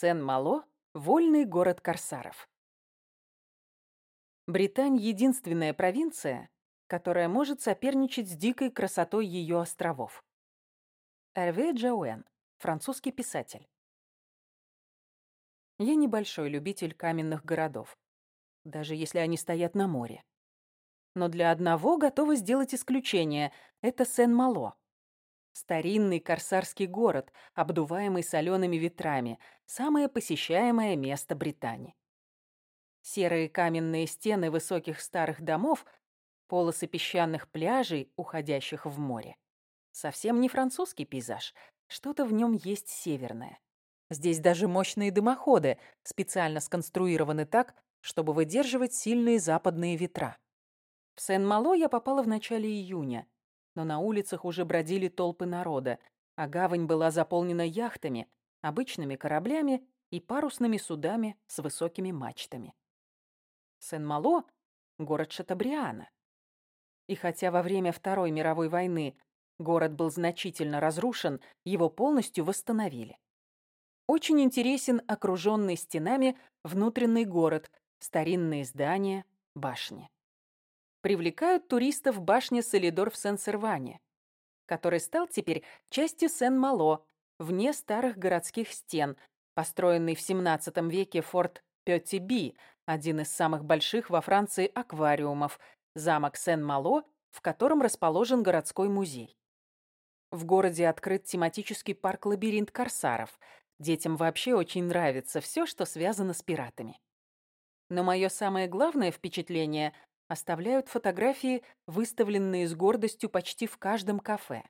Сен-Мало – вольный город корсаров. Британь – единственная провинция, которая может соперничать с дикой красотой ее островов. Эрве Джауэн, французский писатель. Я небольшой любитель каменных городов, даже если они стоят на море. Но для одного готова сделать исключение – это Сен-Мало. Старинный корсарский город, обдуваемый солеными ветрами, самое посещаемое место Британии. Серые каменные стены высоких старых домов, полосы песчаных пляжей, уходящих в море. Совсем не французский пейзаж, что-то в нем есть северное. Здесь даже мощные дымоходы специально сконструированы так, чтобы выдерживать сильные западные ветра. В Сен-Мало я попала в начале июня, но на улицах уже бродили толпы народа, а гавань была заполнена яхтами, обычными кораблями и парусными судами с высокими мачтами. Сен-Мало – город Шатабриана. И хотя во время Второй мировой войны город был значительно разрушен, его полностью восстановили. Очень интересен окруженный стенами внутренний город, старинные здания, башни. Привлекают туристов башня Солидор в Сен-Серване, который стал теперь частью Сен-Мало, вне старых городских стен, построенный в XVII веке форт Пёти-Би, один из самых больших во Франции аквариумов, замок Сен-Мало, в котором расположен городской музей. В городе открыт тематический парк-лабиринт корсаров. Детям вообще очень нравится все, что связано с пиратами. Но мое самое главное впечатление оставляют фотографии, выставленные с гордостью почти в каждом кафе.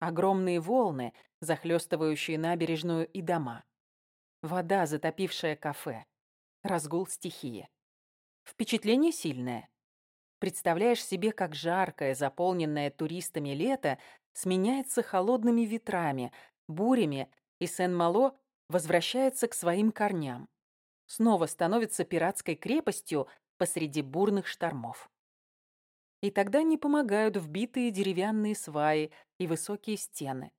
Огромные волны, захлестывающие набережную и дома. Вода, затопившая кафе. Разгул стихии. Впечатление сильное. Представляешь себе, как жаркое, заполненное туристами лето сменяется холодными ветрами, бурями, и Сен-Мало возвращается к своим корням. Снова становится пиратской крепостью посреди бурных штормов. И тогда не помогают вбитые деревянные сваи и высокие стены.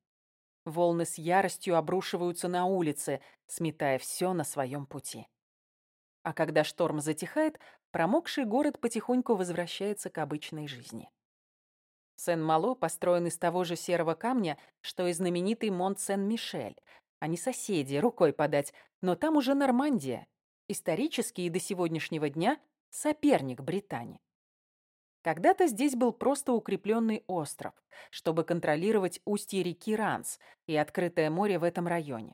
Волны с яростью обрушиваются на улицы, сметая все на своем пути. А когда шторм затихает, промокший город потихоньку возвращается к обычной жизни. Сен-Мало построен из того же серого камня, что и знаменитый Монт-Сен-Мишель. Они соседи, рукой подать, но там уже Нормандия. Исторически и до сегодняшнего дня соперник Британии. Когда-то здесь был просто укрепленный остров, чтобы контролировать устье реки Ранс и открытое море в этом районе.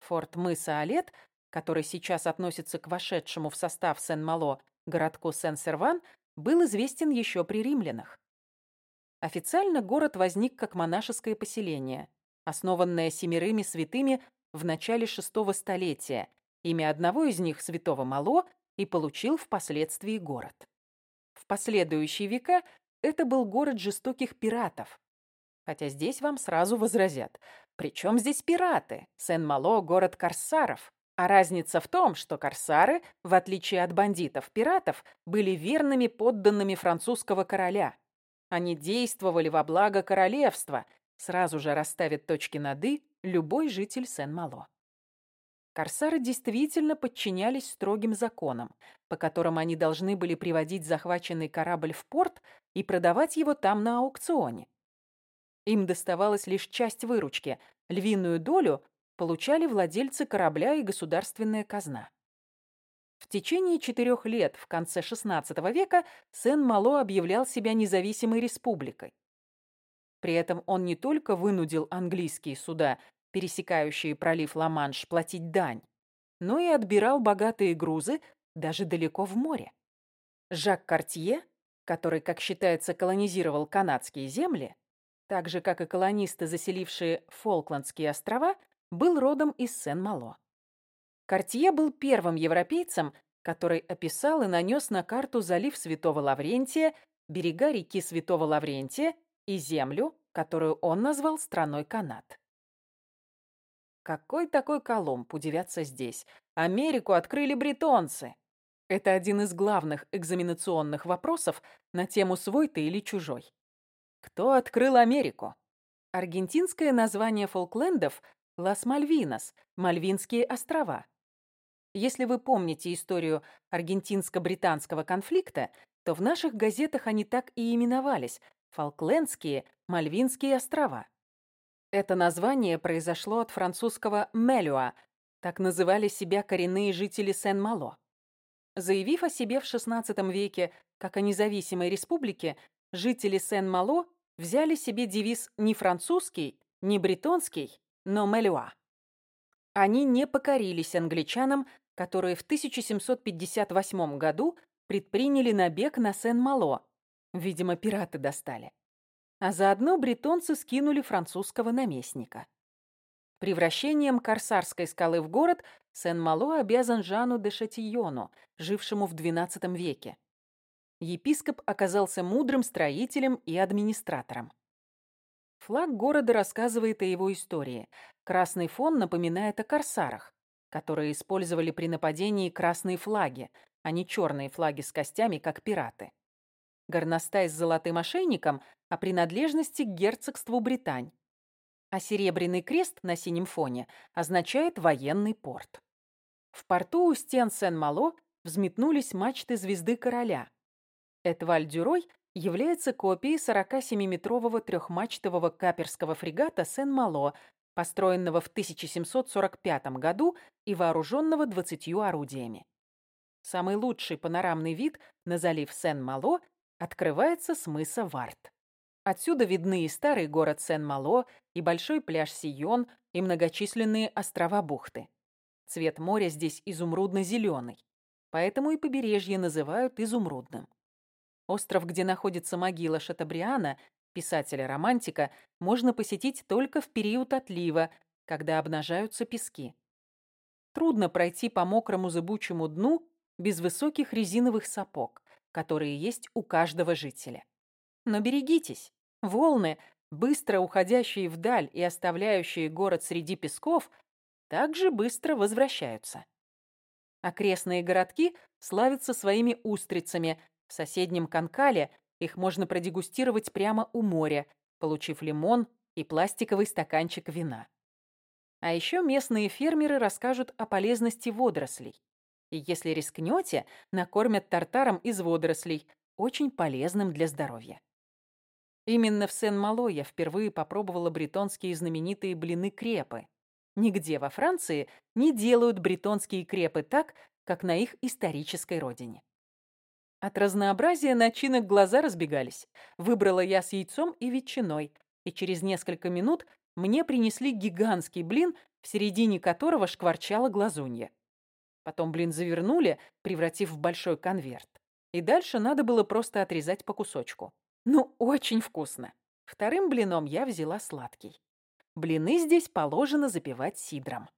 Форт мыса Олет который сейчас относится к вошедшему в состав Сен-Мало городку Сен-Серван, был известен еще при римлянах. Официально город возник как монашеское поселение, основанное семерыми святыми в начале шестого столетия. Имя одного из них, святого Мало, и получил впоследствии город. В последующие века это был город жестоких пиратов. Хотя здесь вам сразу возразят. Причем здесь пираты? Сен-Мало – город корсаров. А разница в том, что корсары, в отличие от бандитов-пиратов, были верными подданными французского короля. Они действовали во благо королевства, сразу же расставит точки над «и» любой житель Сен-Мало. Корсары действительно подчинялись строгим законам, по которым они должны были приводить захваченный корабль в порт и продавать его там на аукционе. Им доставалась лишь часть выручки, львиную долю получали владельцы корабля и государственная казна. В течение четырех лет в конце XVI века Сен-Мало объявлял себя независимой республикой. При этом он не только вынудил английские суда, пересекающие пролив Ла-Манш, платить дань, но и отбирал богатые грузы даже далеко в море. Жак Картье, который, как считается, колонизировал канадские земли, так же, как и колонисты, заселившие Фолкландские острова, был родом из Сен-Мало. Картье был первым европейцем, который описал и нанес на карту залив Святого Лаврентия, берега реки Святого Лаврентия и землю, которую он назвал страной Канад. Какой такой Колумб, удивятся здесь? Америку открыли бретонцы. Это один из главных экзаменационных вопросов на тему «свой ты или чужой». Кто открыл Америку? Аргентинское название Фолклендов Лас Мальвинас, Мальвинские острова. Если вы помните историю аргентинско-британского конфликта, то в наших газетах они так и именовались – Фолклендские, Мальвинские острова. Это название произошло от французского «мелюа», так называли себя коренные жители Сен-Мало. Заявив о себе в XVI веке как о независимой республике, жители Сен-Мало взяли себе девиз не французский, не бретонский, но «мелюа». Они не покорились англичанам, которые в 1758 году предприняли набег на Сен-Мало. Видимо, пираты достали. А заодно бретонцы скинули французского наместника. Превращением Корсарской скалы в город Сен-Мало обязан Жану де Шатийону, жившему в XII веке. Епископ оказался мудрым строителем и администратором. Флаг города рассказывает о его истории. Красный фон напоминает о корсарах, которые использовали при нападении красные флаги, а не черные флаги с костями, как пираты. Горностай с золотым ошейником о принадлежности к герцогству Британь а серебряный крест на синем фоне означает военный порт. В порту у стен Сен-Мало взметнулись мачты звезды короля. Этваль-Дюрой является копией 47-метрового трехмачтового каперского фрегата Сен-Мало, построенного в 1745 году и вооруженного 20 орудиями. Самый лучший панорамный вид на залив Сен-Мало открывается с мыса Варт. Отсюда видны и старый город Сен-Мало, и большой пляж Сион, и многочисленные острова бухты. Цвет моря здесь изумрудно-зеленый, поэтому и побережье называют изумрудным. Остров, где находится могила Шатабриана, писателя-романтика, можно посетить только в период отлива, когда обнажаются пески. Трудно пройти по мокрому зыбучему дну без высоких резиновых сапог, которые есть у каждого жителя. Но берегитесь. Волны, быстро уходящие вдаль и оставляющие город среди песков, также быстро возвращаются. Окрестные городки славятся своими устрицами. В соседнем Канкале их можно продегустировать прямо у моря, получив лимон и пластиковый стаканчик вина. А еще местные фермеры расскажут о полезности водорослей. И если рискнете, накормят тартаром из водорослей, очень полезным для здоровья. Именно в Сен-Мало я впервые попробовала бретонские знаменитые блины-крепы. Нигде во Франции не делают бретонские крепы так, как на их исторической родине. От разнообразия начинок глаза разбегались. Выбрала я с яйцом и ветчиной, и через несколько минут мне принесли гигантский блин, в середине которого шкварчала глазунья. Потом блин завернули, превратив в большой конверт. И дальше надо было просто отрезать по кусочку. Ну, очень вкусно. Вторым блином я взяла сладкий. Блины здесь положено запивать сидром.